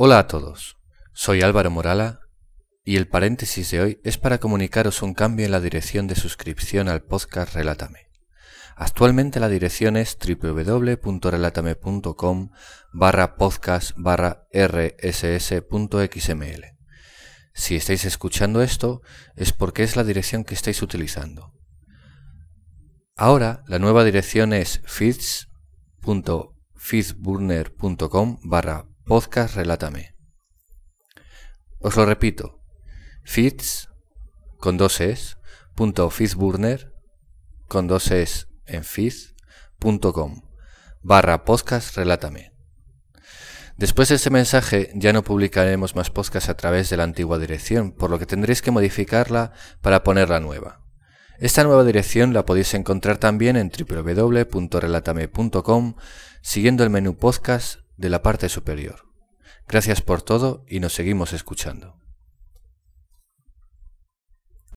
Hola a todos, soy Álvaro Morala y el paréntesis de hoy es para comunicaros un cambio en la dirección de suscripción al podcast Relátame. Actualmente la dirección es www.relatame.com barra podcast barra rss.xml. Si estáis escuchando esto es porque es la dirección que estáis utilizando. Ahora la nueva dirección es feeds.feedburner.com barra podcast Relátame. Os lo repito, feeds con dos es, punto con dos es en feed.com barra podcast Relátame. Después de este mensaje ya no publicaremos más podcasts a través de la antigua dirección, por lo que tendréis que modificarla para ponerla nueva. Esta nueva dirección la podéis encontrar también en www.relatame.com siguiendo el menú podcast de la parte superior. Gracias por todo y nos seguimos escuchando.